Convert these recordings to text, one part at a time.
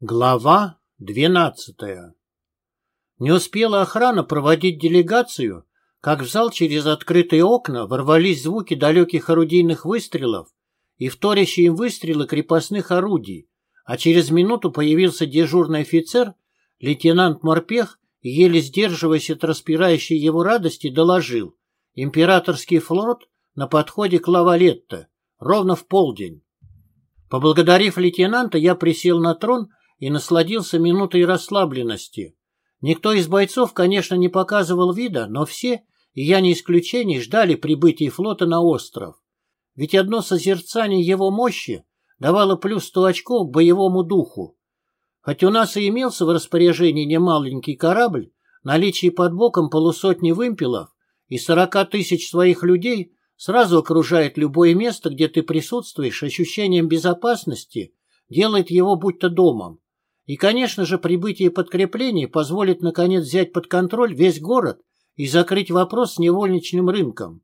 Глава двенадцатая Не успела охрана проводить делегацию, как в зал через открытые окна ворвались звуки далеких орудийных выстрелов и вторящие им выстрелы крепостных орудий, а через минуту появился дежурный офицер, лейтенант Морпех, еле сдерживаясь от распирающей его радости, доложил. Императорский флот на подходе к Лавалетто, ровно в полдень. Поблагодарив лейтенанта, я присел на трон и насладился минутой расслабленности. Никто из бойцов, конечно, не показывал вида, но все, и я не исключение, ждали прибытия флота на остров. Ведь одно созерцание его мощи давало плюс сто очков к боевому духу. Хоть у нас и имелся в распоряжении немаленький корабль, наличие под боком полусотни вымпелов и сорока тысяч своих людей сразу окружает любое место, где ты присутствуешь, ощущением безопасности, делает его будто домом. И, конечно же, прибытие подкреплений позволит наконец взять под контроль весь город и закрыть вопрос с невольничным рынком.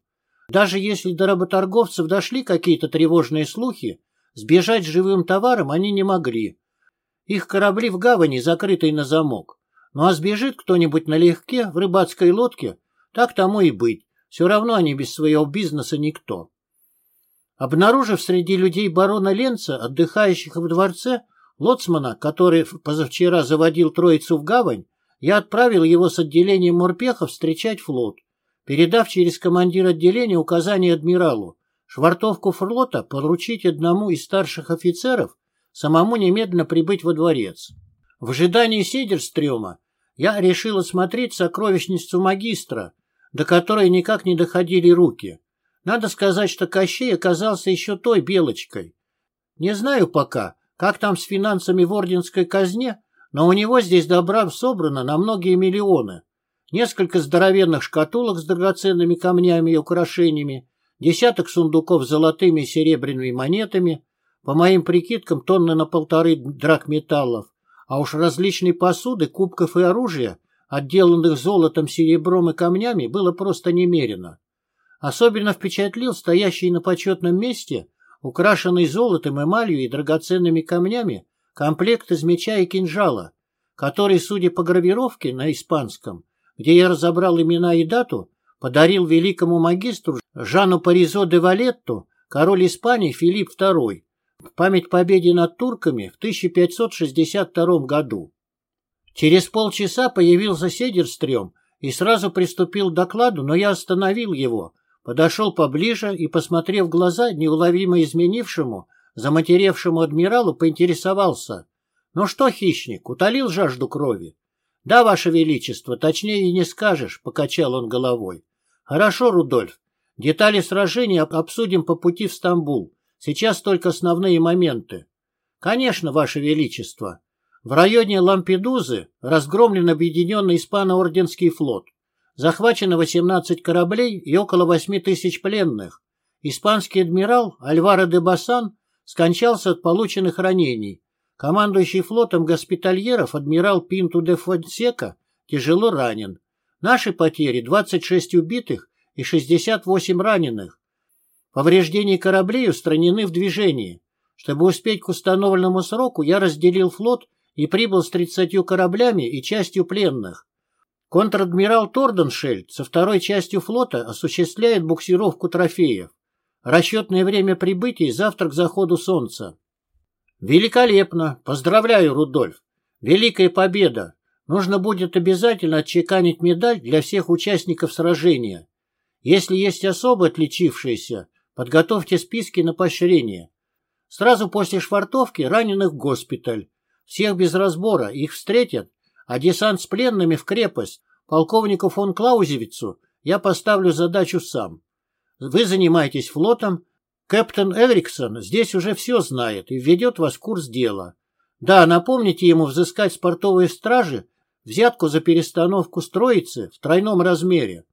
Даже если до работорговцев дошли какие-то тревожные слухи, сбежать живым товаром они не могли. Их корабли в гавани закрыты на замок. Ну а сбежит кто-нибудь налегке в рыбацкой лодке, так тому и быть. Все равно они без своего бизнеса никто. Обнаружив среди людей барона Ленца, отдыхающих в дворце, Лоцмана, который позавчера заводил троицу в гавань, я отправил его с отделением морпехов встречать флот, передав через командир отделения указание адмиралу швартовку флота поручить одному из старших офицеров самому немедленно прибыть во дворец. В ожидании Седерстрёма я решил осмотреть сокровищницу магистра, до которой никак не доходили руки. Надо сказать, что Кощей оказался еще той белочкой. Не знаю пока, как там с финансами в орденской казне, но у него здесь добра собрано на многие миллионы. Несколько здоровенных шкатулок с драгоценными камнями и украшениями, десяток сундуков с золотыми и серебряными монетами, по моим прикидкам тонны на полторы драгметаллов, а уж различные посуды, кубков и оружия, отделанных золотом, серебром и камнями, было просто немерено. Особенно впечатлил стоящий на почетном месте украшенный золотом, эмалью и драгоценными камнями, комплект из меча и кинжала, который, судя по гравировке на испанском, где я разобрал имена и дату, подарил великому магистру Жану Паризо де Валетту король Испании Филипп II в память победе над турками в 1562 году. Через полчаса появился Седерстрём и сразу приступил к докладу, но я остановил его, подошел поближе и, посмотрев в глаза неуловимо изменившему, заматеревшему адмиралу, поинтересовался. «Ну что, хищник, утолил жажду крови?» «Да, ваше величество, точнее и не скажешь», — покачал он головой. «Хорошо, Рудольф. Детали сражения обсудим по пути в Стамбул. Сейчас только основные моменты». «Конечно, ваше величество. В районе Лампедузы разгромлен объединенный испано-орденский флот. Захвачено 18 кораблей и около 8 тысяч пленных. Испанский адмирал Альваро де Басан скончался от полученных ранений. Командующий флотом госпитальеров адмирал Пинту де Фонсека тяжело ранен. Наши потери 26 убитых и 68 раненых. Повреждения кораблей устранены в движении. Чтобы успеть к установленному сроку, я разделил флот и прибыл с 30 кораблями и частью пленных. Контр-адмирал Торденшельд со второй частью флота осуществляет буксировку трофеев. Расчетное время прибытия завтра к заходу солнца. Великолепно! Поздравляю, Рудольф! Великая победа! Нужно будет обязательно отчеканить медаль для всех участников сражения. Если есть особо отличившиеся, подготовьте списки на поощрение. Сразу после швартовки раненых в госпиталь. Всех без разбора, их встретят а десант с пленными в крепость полковнику фон Клаузевицу я поставлю задачу сам. Вы занимаетесь флотом. Кэптен Эвриксон здесь уже все знает и введет вас в курс дела. Да, напомните ему взыскать с портовой стражи взятку за перестановку строицы в тройном размере.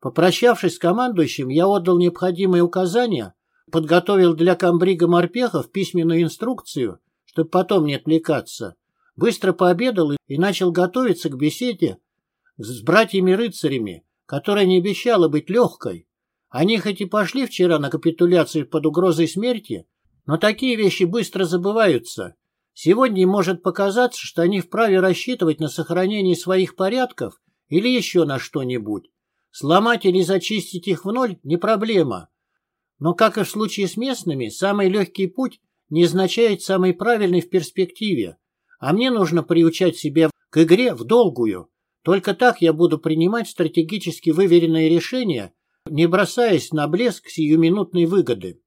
Попрощавшись с командующим, я отдал необходимые указания, подготовил для комбрига морпехов письменную инструкцию, чтобы потом не отвлекаться, быстро пообедал и начал готовиться к беседе с братьями-рыцарями, которая не обещала быть легкой. Они хоть и пошли вчера на капитуляцию под угрозой смерти, но такие вещи быстро забываются. Сегодня им может показаться, что они вправе рассчитывать на сохранение своих порядков или еще на что-нибудь. Сломать или зачистить их в ноль – не проблема. Но, как и в случае с местными, самый легкий путь не означает самый правильный в перспективе. А мне нужно приучать себя к игре в долгую. Только так я буду принимать стратегически выверенные решения, не бросаясь на блеск сиюминутной выгоды.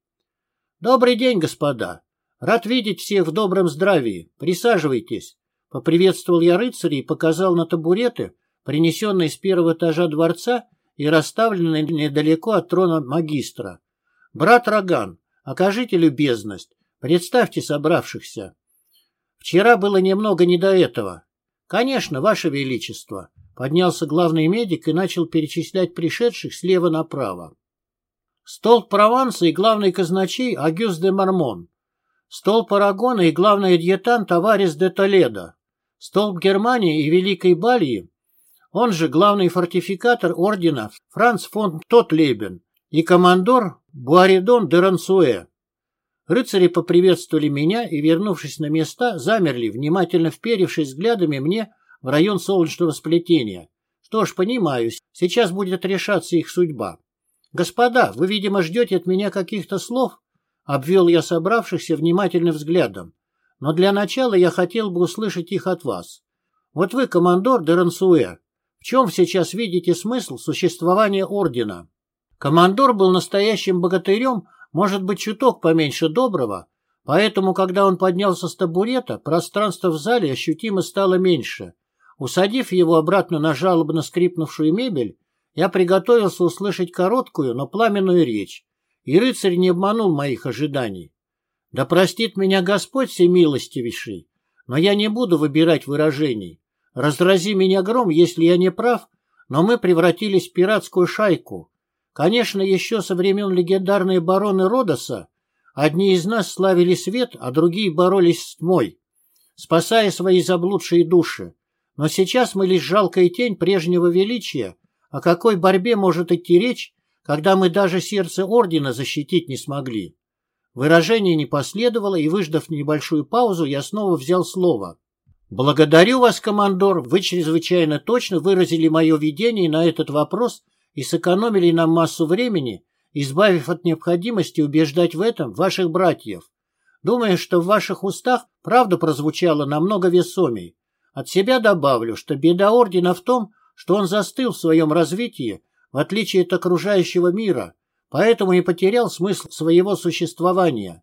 Добрый день, господа. Рад видеть всех в добром здравии. Присаживайтесь. Поприветствовал я рыцаря и показал на табуреты, принесенные с первого этажа дворца и расставленные недалеко от трона магистра. «Брат Роган, окажите любезность, представьте собравшихся». Вчера было немного не до этого. «Конечно, Ваше Величество», — поднялся главный медик и начал перечислять пришедших слева направо. Столб Прованса и главный казначей Агюс де Мармон. Столб Арагона и главный адъютант Аварис де Толедо. Столб Германии и Великой Бальи он же главный фортификатор ордена Франц фон Тотлебен и командор Буаридон де Рансуэ. Рыцари поприветствовали меня и, вернувшись на места, замерли, внимательно вперевшись взглядами мне в район солнечного сплетения. Что ж, понимаю, сейчас будет решаться их судьба. «Господа, вы, видимо, ждете от меня каких-то слов?» Обвел я собравшихся внимательным взглядом. «Но для начала я хотел бы услышать их от вас. Вот вы, командор де Рансуэ, в чем сейчас видите смысл существования ордена? Командор был настоящим богатырем, может быть, чуток поменьше доброго, поэтому, когда он поднялся с табурета, пространство в зале ощутимо стало меньше. Усадив его обратно на жалобно скрипнувшую мебель, я приготовился услышать короткую, но пламенную речь, и рыцарь не обманул моих ожиданий. Да простит меня Господь всемилостивейший, но я не буду выбирать выражений. Разрази меня гром, если я не прав, но мы превратились в пиратскую шайку. Конечно, еще со времен легендарной бароны Родоса одни из нас славили свет, а другие боролись с тьмой, спасая свои заблудшие души. Но сейчас мы лишь жалкая тень прежнего величия. О какой борьбе может идти речь, когда мы даже сердце ордена защитить не смогли? Выражение не последовало, и, выждав небольшую паузу, я снова взял слово. «Благодарю вас, командор, вы чрезвычайно точно выразили мое видение на этот вопрос и сэкономили нам массу времени, избавив от необходимости убеждать в этом ваших братьев. Думаю, что в ваших устах правда прозвучала намного весомей. От себя добавлю, что беда Ордена в том, что он застыл в своем развитии, в отличие от окружающего мира, поэтому и потерял смысл своего существования.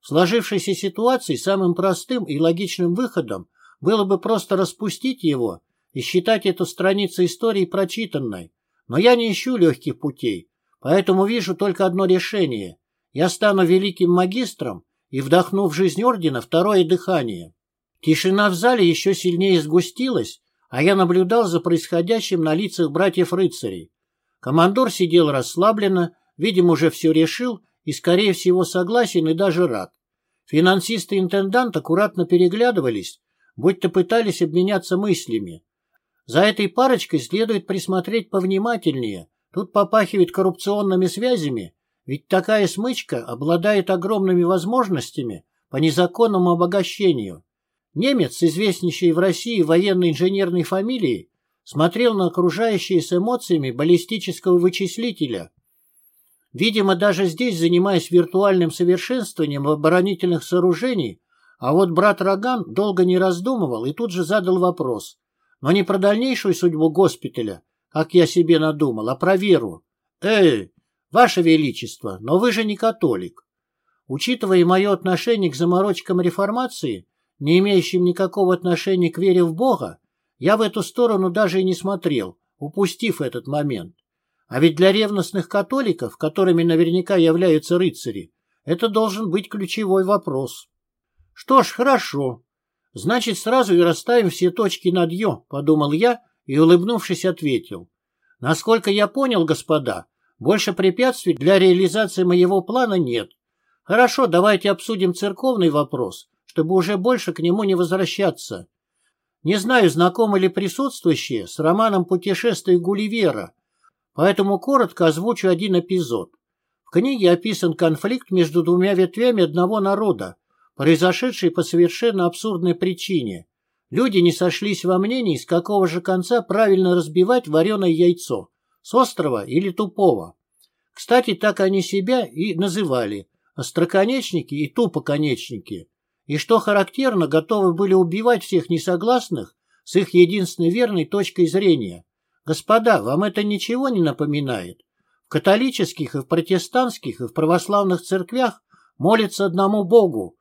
В сложившейся ситуации самым простым и логичным выходом было бы просто распустить его и считать эту страницу истории прочитанной. Но я не ищу легких путей, поэтому вижу только одно решение. Я стану великим магистром и вдохну в жизнь ордена второе дыхание. Тишина в зале еще сильнее сгустилась, а я наблюдал за происходящим на лицах братьев-рыцарей. Командор сидел расслабленно, видимо, уже все решил и, скорее всего, согласен и даже рад. Финансист и интендант аккуратно переглядывались, будто пытались обменяться мыслями. За этой парочкой следует присмотреть повнимательнее. Тут попахивает коррупционными связями, ведь такая смычка обладает огромными возможностями по незаконному обогащению. Немец, известнейший в России военной инженерной фамилией, смотрел на окружающие с эмоциями баллистического вычислителя. Видимо, даже здесь, занимаясь виртуальным совершенствованием оборонительных сооружений, а вот брат Роган долго не раздумывал и тут же задал вопрос. Но не про дальнейшую судьбу госпиталя, как я себе надумал, а про веру. Эй, ваше величество, но вы же не католик. Учитывая мое отношение к заморочкам реформации, не имеющим никакого отношения к вере в Бога, я в эту сторону даже и не смотрел, упустив этот момент. А ведь для ревностных католиков, которыми наверняка являются рыцари, это должен быть ключевой вопрос. Что ж, хорошо. Значит, сразу и расставим все точки над «ё», подумал я и, улыбнувшись, ответил. Насколько я понял, господа, больше препятствий для реализации моего плана нет. Хорошо, давайте обсудим церковный вопрос, чтобы уже больше к нему не возвращаться. Не знаю, знакомы ли присутствующие с романом «Путешествие Гулливера», поэтому коротко озвучу один эпизод. В книге описан конфликт между двумя ветвями одного народа, произошедшей по совершенно абсурдной причине. Люди не сошлись во мнении, с какого же конца правильно разбивать вареное яйцо, с острого или тупого. Кстати, так они себя и называли – остроконечники и тупоконечники. И что характерно, готовы были убивать всех несогласных с их единственной верной точкой зрения. Господа, вам это ничего не напоминает? В католических и в протестантских и в православных церквях молятся одному Богу.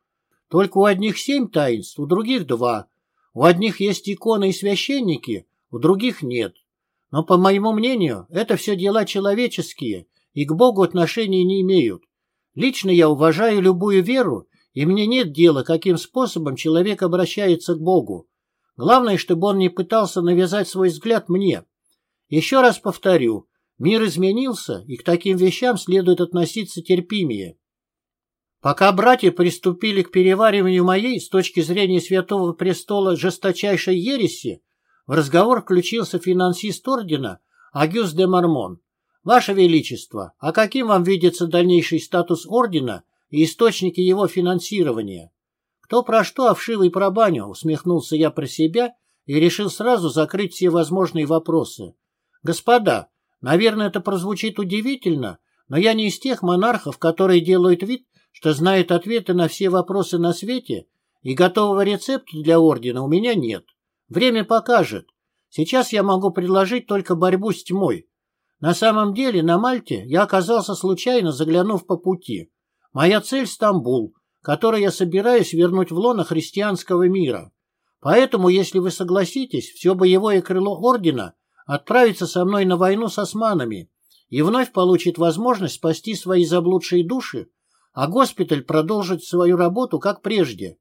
Только у одних семь таинств, у других два. У одних есть иконы и священники, у других нет. Но, по моему мнению, это все дела человеческие и к Богу отношения не имеют. Лично я уважаю любую веру, и мне нет дела, каким способом человек обращается к Богу. Главное, чтобы он не пытался навязать свой взгляд мне. Еще раз повторю, мир изменился, и к таким вещам следует относиться терпимее. Пока братья приступили к перевариванию моей, с точки зрения Святого Престола, жесточайшей ереси, в разговор включился финансист ордена Агюс де Мармон. «Ваше Величество, а каким вам видится дальнейший статус ордена и источники его финансирования?» «Кто про что, а вшивый про баню», — усмехнулся я про себя и решил сразу закрыть все возможные вопросы. «Господа, наверное, это прозвучит удивительно, но я не из тех монархов, которые делают вид, что знают ответы на все вопросы на свете, и готового рецепта для ордена у меня нет. Время покажет. Сейчас я могу предложить только борьбу с тьмой. На самом деле на Мальте я оказался случайно, заглянув по пути. Моя цель – Стамбул, который я собираюсь вернуть в лоно христианского мира. Поэтому, если вы согласитесь, все боевое крыло ордена отправится со мной на войну с османами и вновь получит возможность спасти свои заблудшие души, а госпиталь продолжит свою работу, как прежде.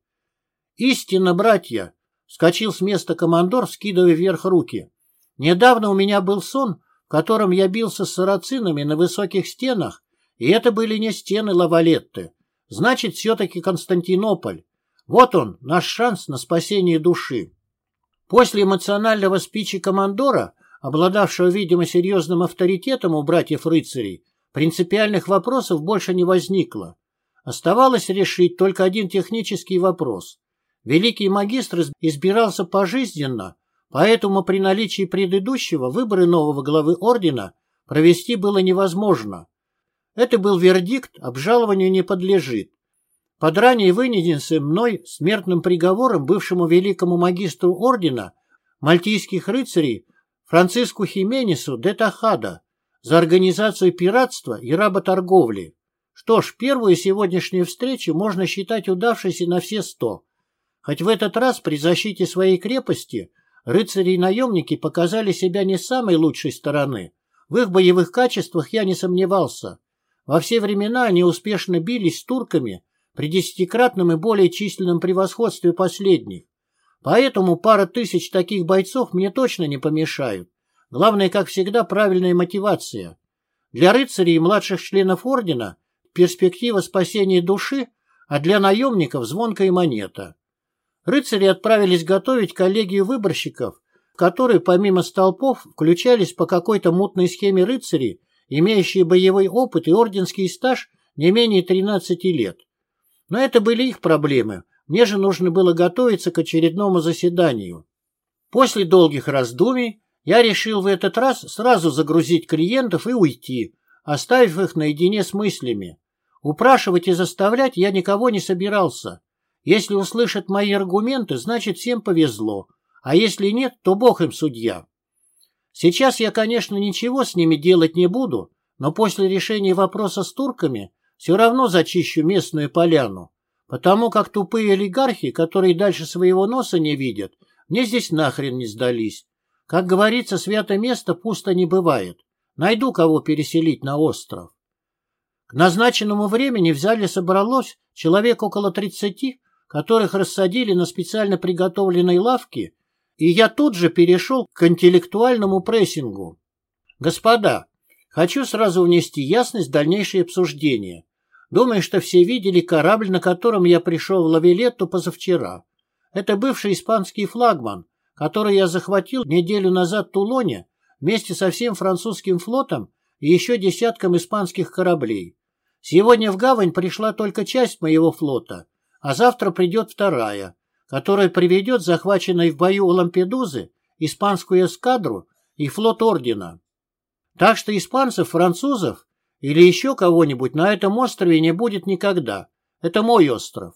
Истинно, братья, Вскочил с места командор, скидывая вверх руки. Недавно у меня был сон, в котором я бился с сарацинами на высоких стенах, и это были не стены Лавалетты. Значит, все-таки Константинополь. Вот он, наш шанс на спасение души. После эмоционального спичи командора, обладавшего, видимо, серьезным авторитетом у братьев-рыцарей, принципиальных вопросов больше не возникло. Оставалось решить только один технический вопрос. Великий магистр избирался пожизненно, поэтому при наличии предыдущего выборы нового главы ордена провести было невозможно. Это был вердикт, обжалованию не подлежит. Под ранее вынесенным мной смертным приговором бывшему великому магистру ордена мальтийских рыцарей Франциску Хименесу де Тахада за организацию пиратства и работорговли. Что ж, первую сегодняшнюю встречу можно считать удавшейся на все сто. Хоть в этот раз при защите своей крепости рыцари и наемники показали себя не с самой лучшей стороны. В их боевых качествах я не сомневался. Во все времена они успешно бились с турками при десятикратном и более численном превосходстве последних. Поэтому пара тысяч таких бойцов мне точно не помешают. Главное, как всегда, правильная мотивация. Для рыцарей и младших членов ордена перспектива спасения души, а для наемников звонкая монета. Рыцари отправились готовить коллегию выборщиков, в которой помимо столпов включались по какой-то мутной схеме рыцари, имеющие боевой опыт и орденский стаж не менее 13 лет. Но это были их проблемы, мне же нужно было готовиться к очередному заседанию. После долгих раздумий я решил в этот раз сразу загрузить клиентов и уйти, оставив их наедине с мыслями. Упрашивать и заставлять я никого не собирался. Если услышат мои аргументы, значит всем повезло, а если нет, то бог им судья. Сейчас я, конечно, ничего с ними делать не буду, но после решения вопроса с турками все равно зачищу местную поляну, потому как тупые олигархи, которые дальше своего носа не видят, мне здесь нахрен не сдались. Как говорится, святое место пусто не бывает. Найду кого переселить на остров. К назначенному времени в зале собралось человек около тридцати, которых рассадили на специально приготовленной лавке, и я тут же перешел к интеллектуальному прессингу. Господа, хочу сразу внести ясность в дальнейшее обсуждение. Думаю, что все видели корабль, на котором я пришел в Лавилетту позавчера. Это бывший испанский флагман, который я захватил неделю назад в Тулоне вместе со всем французским флотом и еще десятком испанских кораблей. Сегодня в гавань пришла только часть моего флота, а завтра придет вторая, которая приведет захваченной в бою у Лампедузы испанскую эскадру и флот ордена. Так что испанцев, французов или еще кого-нибудь на этом острове не будет никогда. Это мой остров.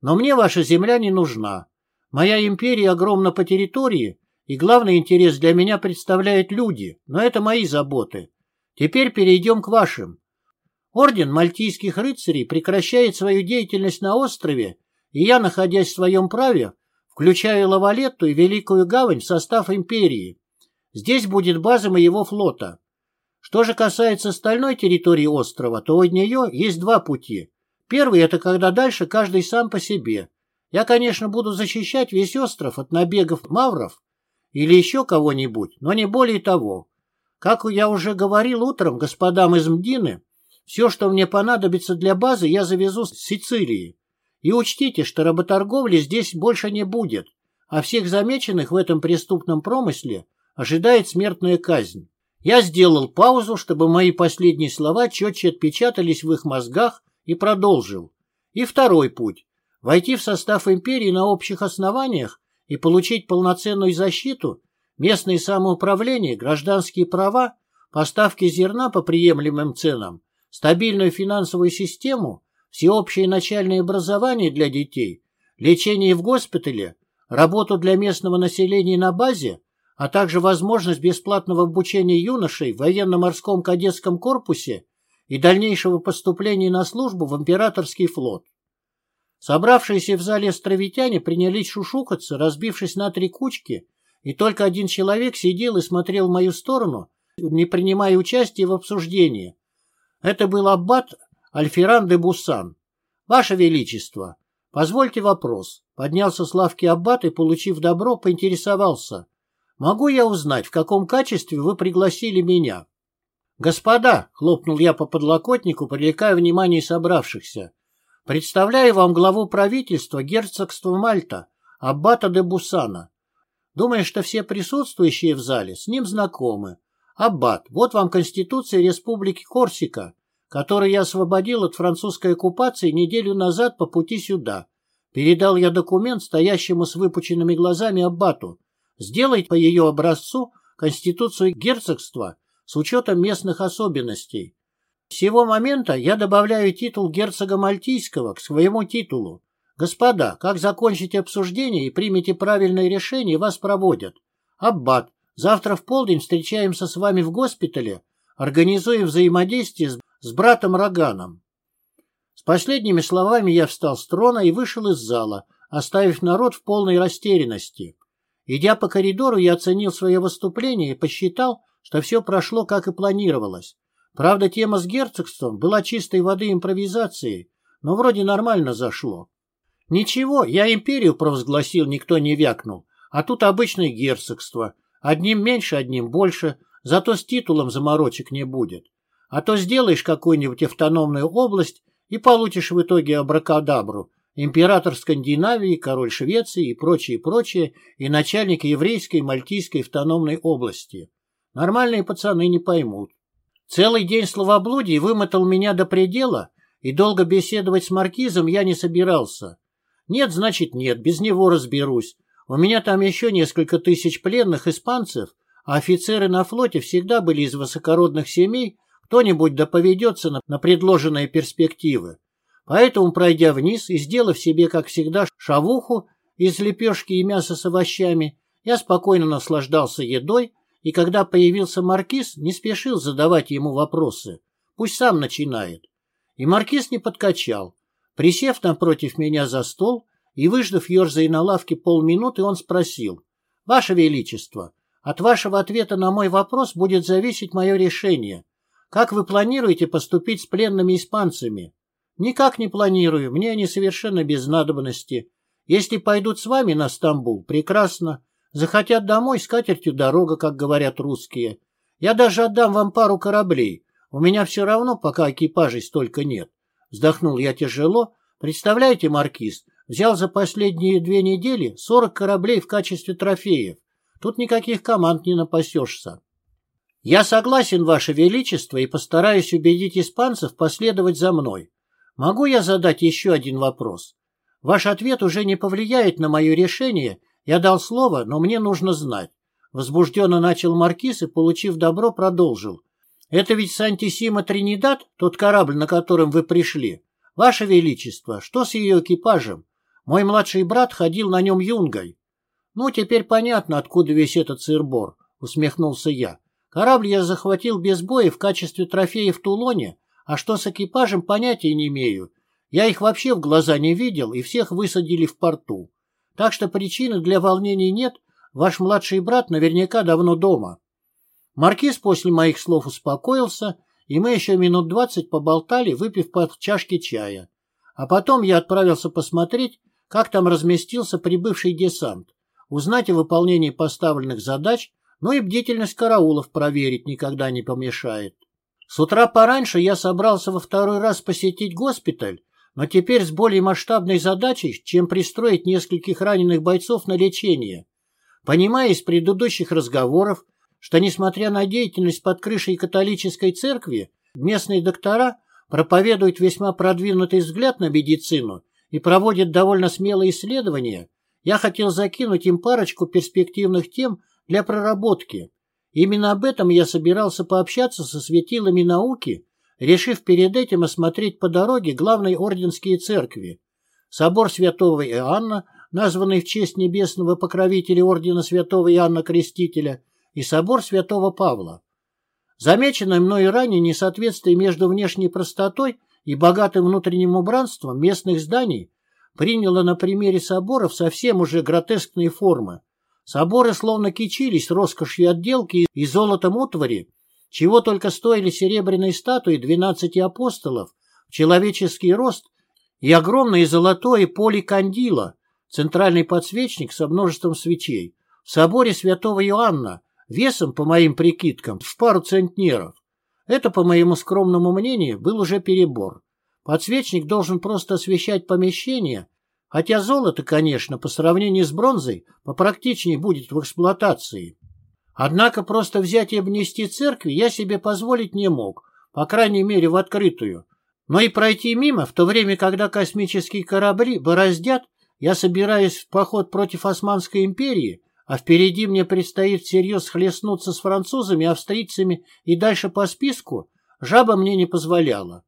Но мне ваша земля не нужна. Моя империя огромна по территории, и главный интерес для меня представляют люди, но это мои заботы. Теперь перейдем к вашим. Орден мальтийских рыцарей прекращает свою деятельность на острове, и я, находясь в своем праве, включаю Лавалетту и Великую Гавань в состав империи. Здесь будет база моего флота. Что же касается остальной территории острова, то от нее есть два пути. Первый – это когда дальше каждый сам по себе. Я, конечно, буду защищать весь остров от набегов мавров или еще кого-нибудь, но не более того. Как я уже говорил утром господам из Мдины, все, что мне понадобится для базы, я завезу с Сицилии. И учтите, что работорговли здесь больше не будет, а всех замеченных в этом преступном промысле ожидает смертная казнь. Я сделал паузу, чтобы мои последние слова четче отпечатались в их мозгах и продолжил. И второй путь – войти в состав империи на общих основаниях и получить полноценную защиту, местное самоуправление, гражданские права, поставки зерна по приемлемым ценам, стабильную финансовую систему, всеобщее начальное образование для детей, лечение в госпитале, работу для местного населения на базе, а также возможность бесплатного обучения юношей в военно-морском кадетском корпусе и дальнейшего поступления на службу в императорский флот. Собравшиеся в зале островитяне принялись шушукаться, разбившись на три кучки, и только один человек сидел и смотрел в мою сторону, не принимая участия в обсуждении, это был аббат Альферан де Бусан. Ваше Величество, позвольте вопрос. Поднялся с лавки аббат и, получив добро, поинтересовался. Могу я узнать, в каком качестве вы пригласили меня? Господа, хлопнул я по подлокотнику, привлекая внимание собравшихся. Представляю вам главу правительства герцогства Мальта, аббата де Бусана. Думаю, что все присутствующие в зале с ним знакомы. Аббат, вот вам Конституция Республики Корсика, которую я освободил от французской оккупации неделю назад по пути сюда. Передал я документ стоящему с выпученными глазами Аббату. Сделать по ее образцу Конституцию герцогства с учетом местных особенностей. С сего момента я добавляю титул герцога Мальтийского к своему титулу. Господа, как закончите обсуждение и примете правильное решение, вас проводят. Аббат, Завтра в полдень встречаемся с вами в госпитале, организуем взаимодействие с, с братом Роганом. С последними словами я встал с трона и вышел из зала, оставив народ в полной растерянности. Идя по коридору, я оценил свое выступление и посчитал, что все прошло, как и планировалось. Правда, тема с герцогством была чистой воды импровизацией, но вроде нормально зашло. Ничего, я империю провозгласил, никто не вякнул, а тут обычное герцогство — Одним меньше, одним больше, зато с титулом заморочек не будет. А то сделаешь какую-нибудь автономную область и получишь в итоге абракадабру, император Скандинавии, король Швеции и прочее, прочее, и начальник еврейской и мальтийской автономной области. Нормальные пацаны не поймут. Целый день словоблудий вымотал меня до предела, и долго беседовать с маркизом я не собирался. Нет, значит нет, без него разберусь. У меня там еще несколько тысяч пленных испанцев, а офицеры на флоте всегда были из высокородных семей, кто-нибудь да поведется на, на предложенные перспективы. Поэтому, пройдя вниз и сделав себе, как всегда, шавуху из лепешки и мяса с овощами, я спокойно наслаждался едой, и когда появился маркиз, не спешил задавать ему вопросы. Пусть сам начинает. И маркиз не подкачал. Присев напротив меня за стол, и, выждав ерзая на лавке полминуты, он спросил. «Ваше Величество, от вашего ответа на мой вопрос будет зависеть мое решение. Как вы планируете поступить с пленными испанцами?» «Никак не планирую, мне они совершенно без надобности. Если пойдут с вами на Стамбул, прекрасно. Захотят домой, с катертью дорога, как говорят русские. Я даже отдам вам пару кораблей. У меня все равно пока экипажей столько нет». Вздохнул я тяжело. «Представляете, Маркиз, Взял за последние две недели 40 кораблей в качестве трофеев. Тут никаких команд не напасешься. Я согласен, Ваше Величество, и постараюсь убедить испанцев последовать за мной. Могу я задать еще один вопрос? Ваш ответ уже не повлияет на мое решение. Я дал слово, но мне нужно знать. Возбужденно начал Маркиз и, получив добро, продолжил. Это ведь Сантисима Тринидад, тот корабль, на котором вы пришли. Ваше Величество, что с ее экипажем? Мой младший брат ходил на нем юнгой. Ну, теперь понятно, откуда весь этот сырбор, усмехнулся я. Корабль я захватил без боя в качестве трофея в Тулоне, а что с экипажем, понятия не имею. Я их вообще в глаза не видел, и всех высадили в порту. Так что причины для волнений нет, ваш младший брат наверняка давно дома. Маркиз после моих слов успокоился, и мы еще минут двадцать поболтали, выпив по чашке чая. А потом я отправился посмотреть, как там разместился прибывший десант, узнать о выполнении поставленных задач, ну и бдительность караулов проверить никогда не помешает. С утра пораньше я собрался во второй раз посетить госпиталь, но теперь с более масштабной задачей, чем пристроить нескольких раненых бойцов на лечение. Понимая из предыдущих разговоров, что, несмотря на деятельность под крышей католической церкви, местные доктора проповедуют весьма продвинутый взгляд на медицину и проводят довольно смелые исследования, я хотел закинуть им парочку перспективных тем для проработки. Именно об этом я собирался пообщаться со светилами науки решив перед этим осмотреть по дороге главные орденские церкви. Собор святого Иоанна, названный в честь небесного покровителя ордена святого Иоанна Крестителя, и собор святого Павла. Замеченное мною ранее несоответствие между внешней простотой и богатым внутренним убранством местных зданий приняло на примере соборов совсем уже гротескные формы. Соборы словно кичились роскошью отделки и золотом утвари, чего только стоили серебряные статуи двенадцати апостолов, человеческий рост и огромное золотое поле кандила, центральный подсвечник со множеством свечей, в соборе святого Иоанна, весом, по моим прикидкам, в пару центнеров. Это, по моему скромному мнению, был уже перебор. Подсвечник должен просто освещать помещение, хотя золото, конечно, по сравнению с бронзой, попрактичнее будет в эксплуатации. Однако просто взять и обнести церкви я себе позволить не мог, по крайней мере в открытую. Но и пройти мимо, в то время, когда космические корабли бороздят, я собираюсь в поход против Османской империи, а впереди мне предстоит всерьез хлестнуться с французами, австрийцами и дальше по списку, жаба мне не позволяла.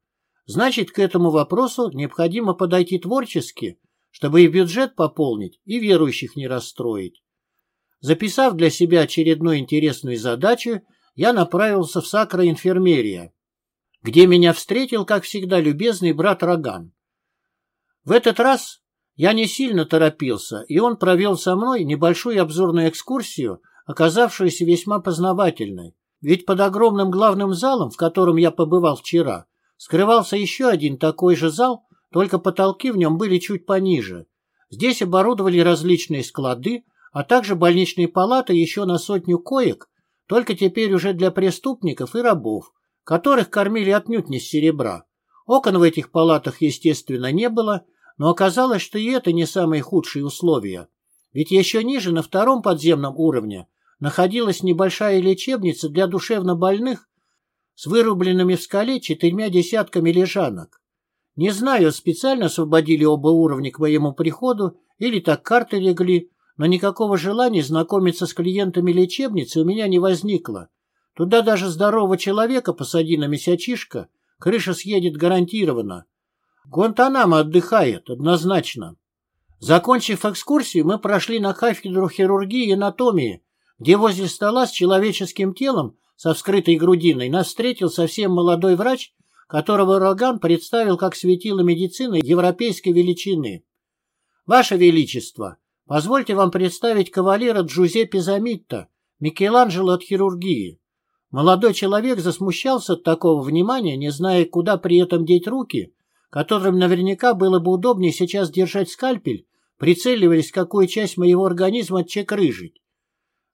Значит, к этому вопросу необходимо подойти творчески, чтобы и бюджет пополнить, и верующих не расстроить. Записав для себя очередную интересную задачу, я направился в Сакро-инфермерия, где меня встретил, как всегда, любезный брат Роган. В этот раз я не сильно торопился, и он провел со мной небольшую обзорную экскурсию, оказавшуюся весьма познавательной. Ведь под огромным главным залом, в котором я побывал вчера, скрывался еще один такой же зал, только потолки в нем были чуть пониже. Здесь оборудовали различные склады, а также больничные палаты еще на сотню коек, только теперь уже для преступников и рабов, которых кормили отнюдь не с серебра. Окон в этих палатах, естественно, не было, но оказалось, что и это не самые худшие условия. Ведь еще ниже, на втором подземном уровне, находилась небольшая лечебница для душевнобольных с вырубленными в скале четырьмя десятками лежанок. Не знаю, специально освободили оба уровня к моему приходу или так карты легли, но никакого желания знакомиться с клиентами лечебницы у меня не возникло. Туда даже здорового человека посади на месячишко, крыша съедет гарантированно. Гуантанамо отдыхает, однозначно. Закончив экскурсию, мы прошли на кафедру хирургии и анатомии, где возле стола с человеческим телом со вскрытой грудиной нас встретил совсем молодой врач, которого Роган представил как светило медицины европейской величины. «Ваше Величество, Позвольте вам представить кавалера Джузеппе Замитта, Микеланджело от хирургии. Молодой человек засмущался от такого внимания, не зная, куда при этом деть руки, которым наверняка было бы удобнее сейчас держать скальпель, прицеливаясь, какую часть моего организма отчекрыжить.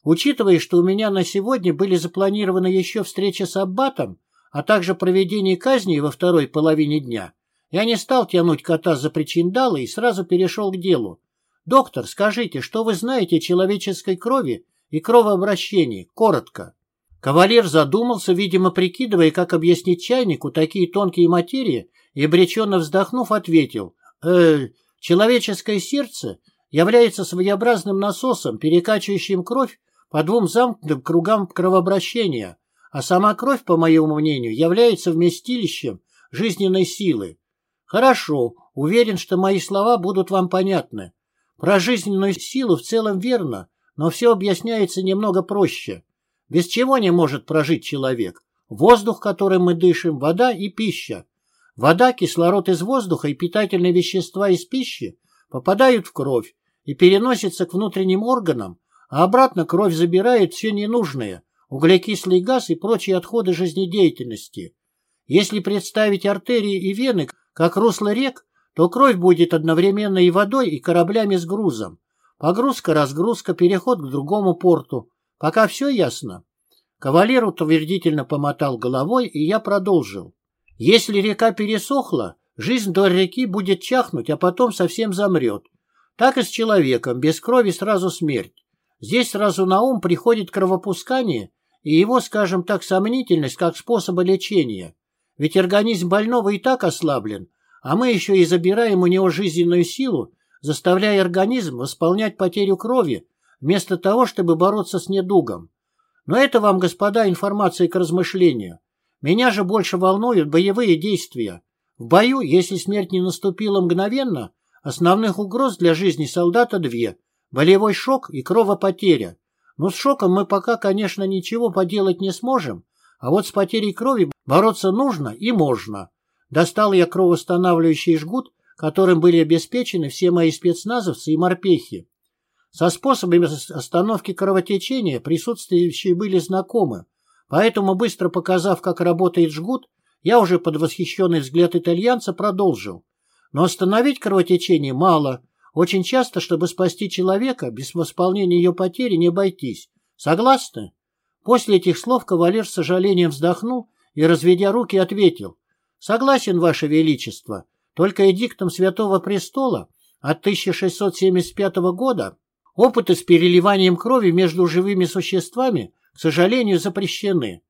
Учитывая, что у меня на сегодня были запланированы еще встреча с Аббатом, а также проведение казни во второй половине дня, я не стал тянуть кота за причиндалы и сразу перешел к делу, Доктор, скажите, что вы знаете о человеческой крови и кровообращении? Коротко. Кавалер задумался, видимо, прикидывая, как объяснить чайнику такие тонкие материи, и, обреченно вздохнув, ответил. «Э, Человеческое сердце является своеобразным насосом, перекачивающим кровь по двум замкнутым кругам кровообращения, а сама кровь, по моему мнению, является вместилищем жизненной силы. Хорошо, уверен, что мои слова будут вам понятны. Про жизненную силу в целом верно, но все объясняется немного проще. Без чего не может прожить человек? Воздух, которым мы дышим, вода и пища. Вода, кислород из воздуха и питательные вещества из пищи попадают в кровь и переносятся к внутренним органам, а обратно кровь забирает все ненужное, углекислый газ и прочие отходы жизнедеятельности. Если представить артерии и вены как русло рек, то кровь будет одновременно и водой, и кораблями с грузом. Погрузка, разгрузка, переход к другому порту. Пока все ясно. Кавалер утвердительно помотал головой, и я продолжил. Если река пересохла, жизнь до реки будет чахнуть, а потом совсем замрет. Так и с человеком, без крови сразу смерть. Здесь сразу на ум приходит кровопускание и его, скажем так, сомнительность как способа лечения. Ведь организм больного и так ослаблен, а мы еще и забираем у него жизненную силу, заставляя организм восполнять потерю крови, вместо того, чтобы бороться с недугом. Но это вам, господа, информация к размышлению. Меня же больше волнуют боевые действия. В бою, если смерть не наступила мгновенно, основных угроз для жизни солдата две – болевой шок и кровопотеря. Но с шоком мы пока, конечно, ничего поделать не сможем, а вот с потерей крови бороться нужно и можно. Достал я кровоостанавливающий жгут, которым были обеспечены все мои спецназовцы и морпехи. Со способами остановки кровотечения присутствующие были знакомы, поэтому, быстро показав, как работает жгут, я уже под восхищенный взгляд итальянца продолжил. Но остановить кровотечение мало. Очень часто, чтобы спасти человека, без восполнения ее потери не обойтись. Согласны? После этих слов кавалер с сожалением вздохнул и, разведя руки, ответил. Согласен, Ваше Величество. Только эдиктом Святого Престола от 1675 года Опыты с переливанием крови между живыми существами, к сожалению, запрещены.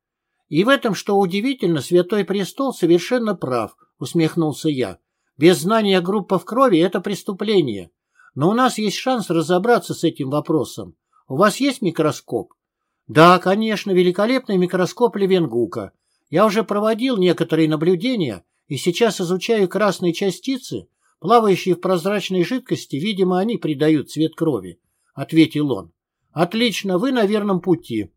И в этом, что удивительно, Святой Престол совершенно прав, усмехнулся я. Без знания группы в крови – это преступление. Но у нас есть шанс разобраться с этим вопросом. У вас есть микроскоп? Да, конечно, великолепный микроскоп Левенгука. Я уже проводил некоторые наблюдения и сейчас изучаю красные частицы, плавающие в прозрачной жидкости, видимо, они придают цвет крови ответил он. Отлично, вы на верном пути.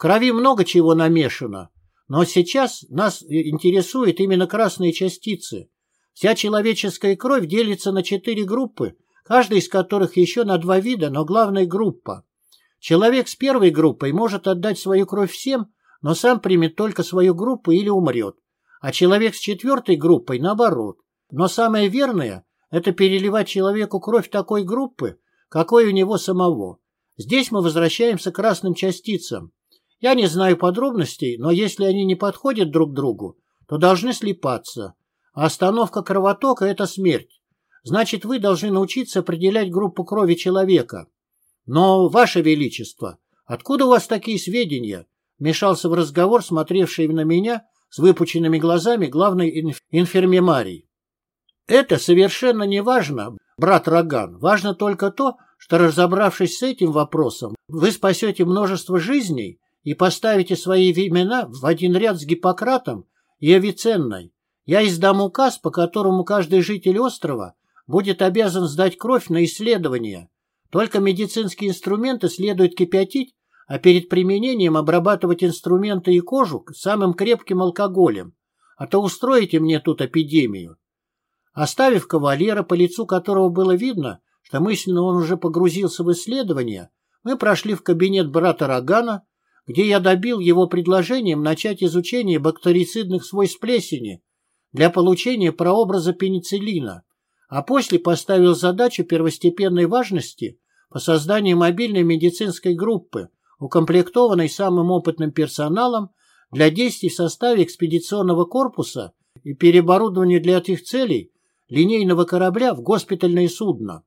Крови много чего намешано, но сейчас нас интересуют именно красные частицы. Вся человеческая кровь делится на четыре группы, каждая из которых еще на два вида, но главная группа. Человек с первой группой может отдать свою кровь всем, но сам примет только свою группу или умрет. А человек с четвертой группой наоборот. Но самое верное – это переливать человеку кровь такой группы, какой у него самого. Здесь мы возвращаемся к красным частицам. Я не знаю подробностей, но если они не подходят друг другу, то должны слипаться. А остановка кровотока – это смерть. Значит, вы должны научиться определять группу крови человека. Но, Ваше Величество, откуда у вас такие сведения? Вмешался в разговор смотревший на меня с выпученными глазами главный инф инфермемарий. Это совершенно не важно, брат Роган. Важно только то, что, разобравшись с этим вопросом, вы спасете множество жизней и поставите свои имена в один ряд с Гиппократом и Авиценной. Я издам указ, по которому каждый житель острова будет обязан сдать кровь на исследование. Только медицинские инструменты следует кипятить, а перед применением обрабатывать инструменты и кожу самым крепким алкоголем. А то устроите мне тут эпидемию. Оставив кавалера, по лицу которого было видно, что мысленно он уже погрузился в исследование, мы прошли в кабинет брата Рогана, где я добил его предложением начать изучение бактерицидных свойств плесени для получения прообраза пенициллина, а после поставил задачу первостепенной важности по созданию мобильной медицинской группы, укомплектованной самым опытным персоналом для действий в составе экспедиционного корпуса и переоборудования для этих целей линейного корабля в госпитальное судно.